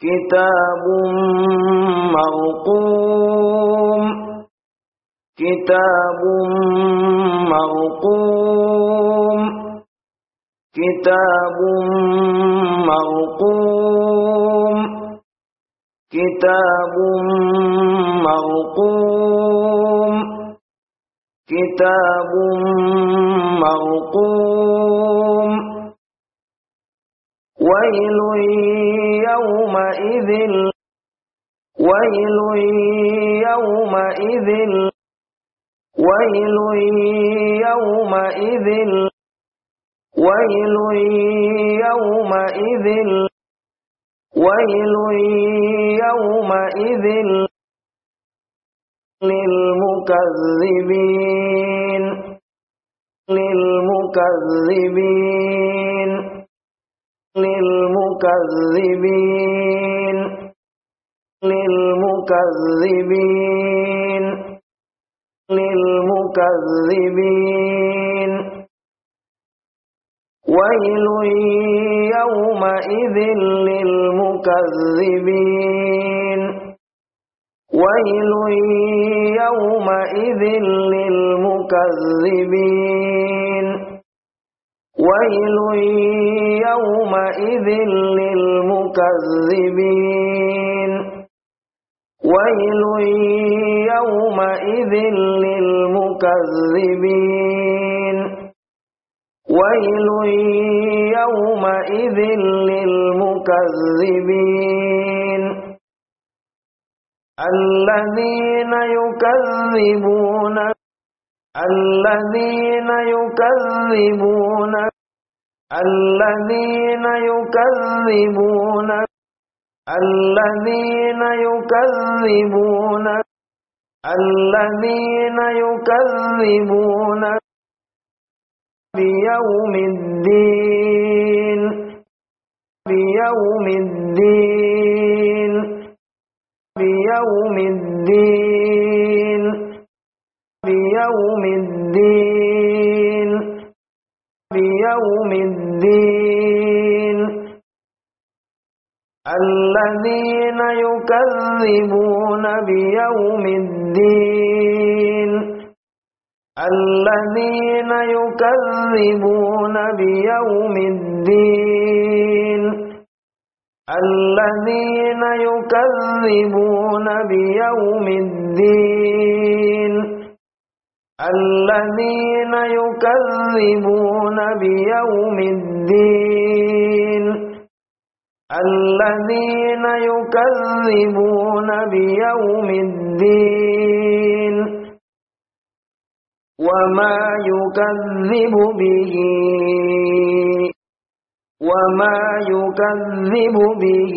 كتاب مرقوم. كتاب مرقوم. كتاب مرقوم. كتاب مرقوم. كتاب مرقوم. ويل يومئذ ويل يومئذ ويل يومئذ ويل يومئذ ويل يومئذ للمكذبين للمكذبين. للمكذبين. للمكذبين. للمكذبين. ويل يومئذ للمكذبين. ويل يومئذ للمكذبين. ويل يومئذ للمكذبين. ويل يومئذ للمكذبين. ويل يومئذ للمكذبين. الذين يكذبون الذين يكذبون الذين يكذبون الذين يكذبون الذين يكذبون بيوم الدين بيوم الدين بيوم الدين بيوم الدين. الذين يكذبون بيوم الدين. الذين يكذبون بيوم الدين. الذين يكذبون بيوم الدين. الذين يكذبون بيوم الدين. الذين يكذبون بيوم الدين وما يكذب به وما يكذب به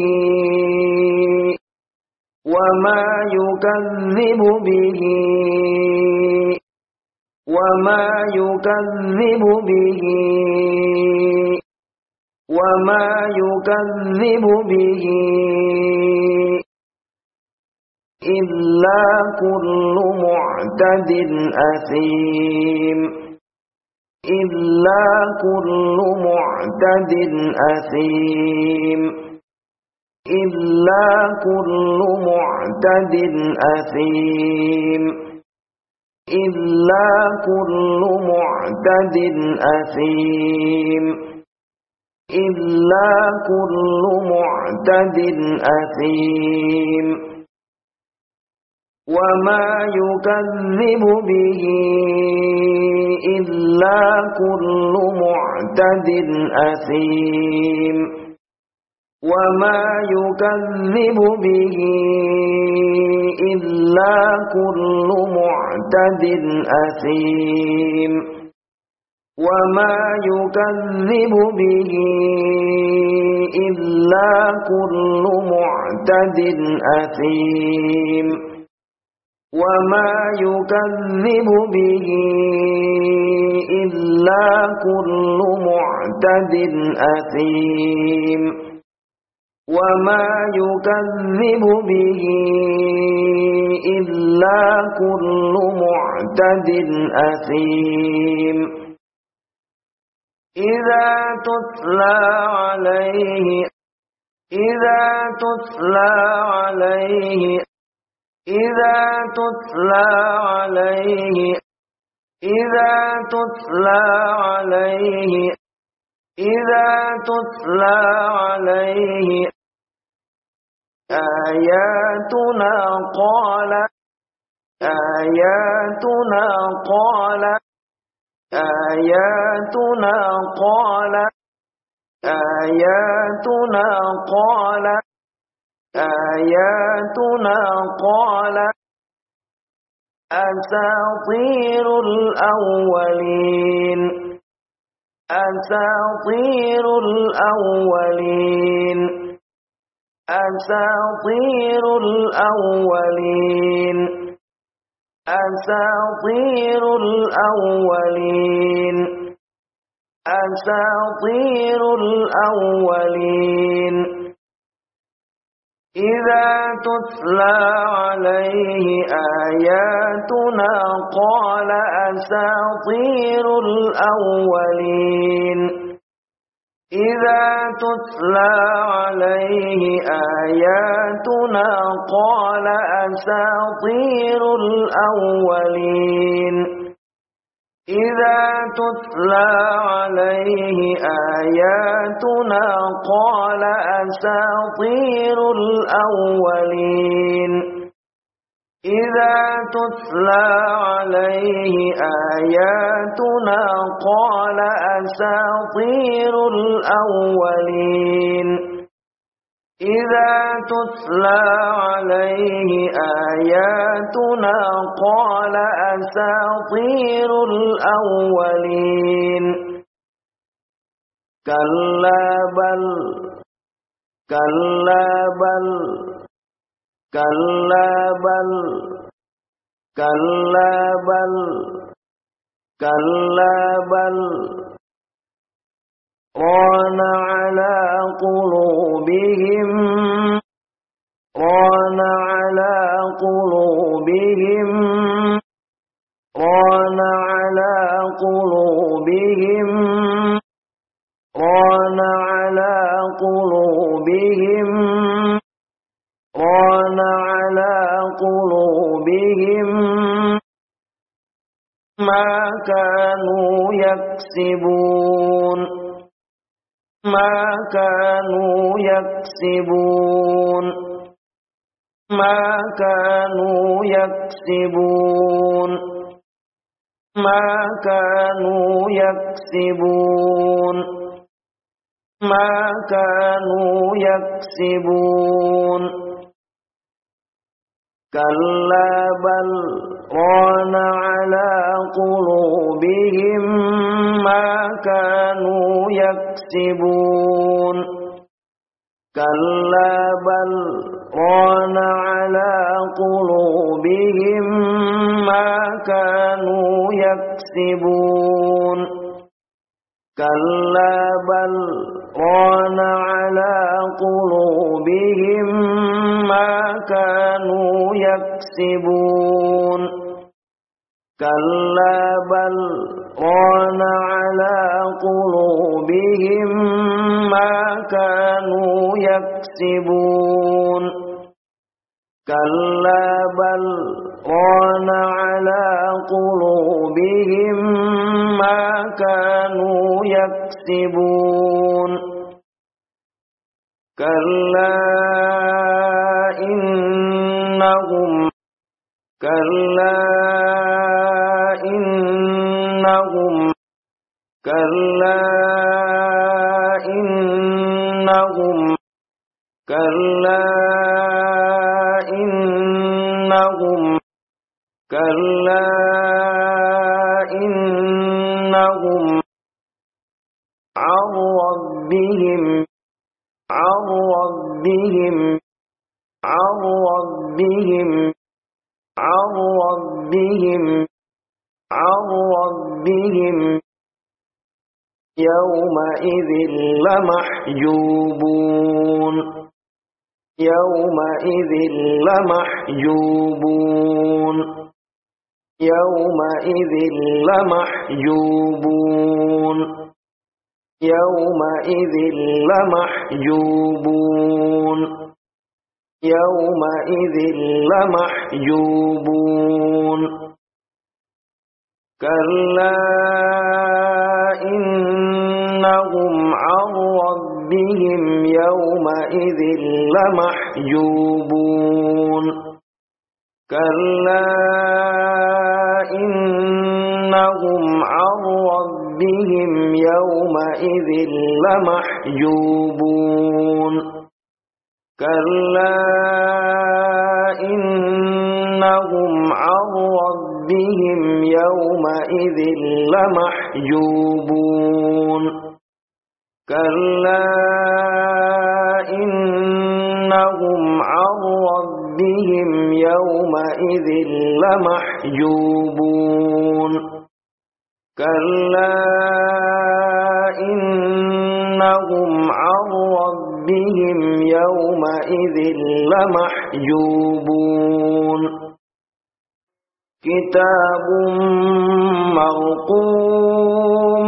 وما يكذب به وما يكذب به وما يكذب به إلا كل معتد أثيم. إلا كل معتد أثيم. إلا كل معتد أثيم. إلا كل معتد أثيم. إلا كل معتد أثيم وما يكذب به إلا كل معتد أثيم وما يكذب به إلا كل معتد أثيم وما يكذب به إلا كل معتد أثيم وما يكذب به إلا كل معتد أثيم وما يكذب به إلا كل معتد أثيم إذا تتلى عليه إذا تتلى عليه إذا تتلى عليه إذا تتلى عليه إذا تتلى عليه. آياتنا قال آياتنا قال آياتنا قال آياتنا قال آياتنا قال أساطير الأولين أساطير الأولين أساطير الأولين أساطير الأولين. أساطير الأولين. إذا تتلى عليه آياتنا قال أساطير الأولين. إذا تتلى عليه آياتنا قال أساطير الأولين. إذا تتلى عليه آياتنا قال أساطير الأولين. إذا تتلى عليه آياتنا قال أساطير الأولين. إذا تتلى عليه آياتنا قال أساطير الأولين. كلا بل كلا بل. كلا بل كلا بل كلا بل. ران على قلوبهم ران على قلوبهم. كانوا يكسبون. ما كانوا يكسبون. ما كانوا يكسبون. ما كانوا يكسبون. ما كانوا يكسبون. كلا بل ران على قلوبهم ما كانوا يكسبون كلا بل ران على قلوبهم ما كانوا يكسبون كلا بل ران على قلوبهم ما كانوا يكسبون كلا بل ران على قلوبهم ما كانوا يكسبون كلا بل ران على قلوبهم ما كانوا يكسبون. كلا إنهم كلا إنهم كلا إنهم كلا كلا إنهم عن ربهم عن ربهم عن ربهم عن ربهم عن ربهم يومئذ لمحجوبون يومئذ لمحجوبون يومئذ لمحجوبون. يومئذ لمحجوبون. يومئذ لمحجوبون. كلا إنهم عن ربهم يومئذ لمحجوبون. كلا إنهم عن ربهم يومئذ لمحجوبون كلا إنهم عن ربهم يومئذ لمحجوبون كلا إنهم عن ربهم يومئذ لمحجوبون كلا إنهم عن ربهم يومئذ لمحجوبون كتاب مرقوم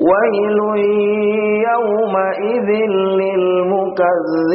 ويل يومئذ للمكذبين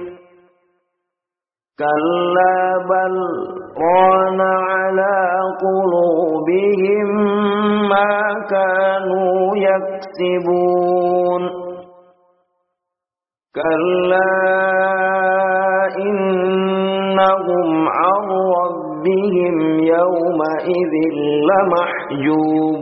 كلا بل ران على قلوبهم ما كانوا يكسبون. كلا إنهم عن ربهم يومئذ لمحجوبون.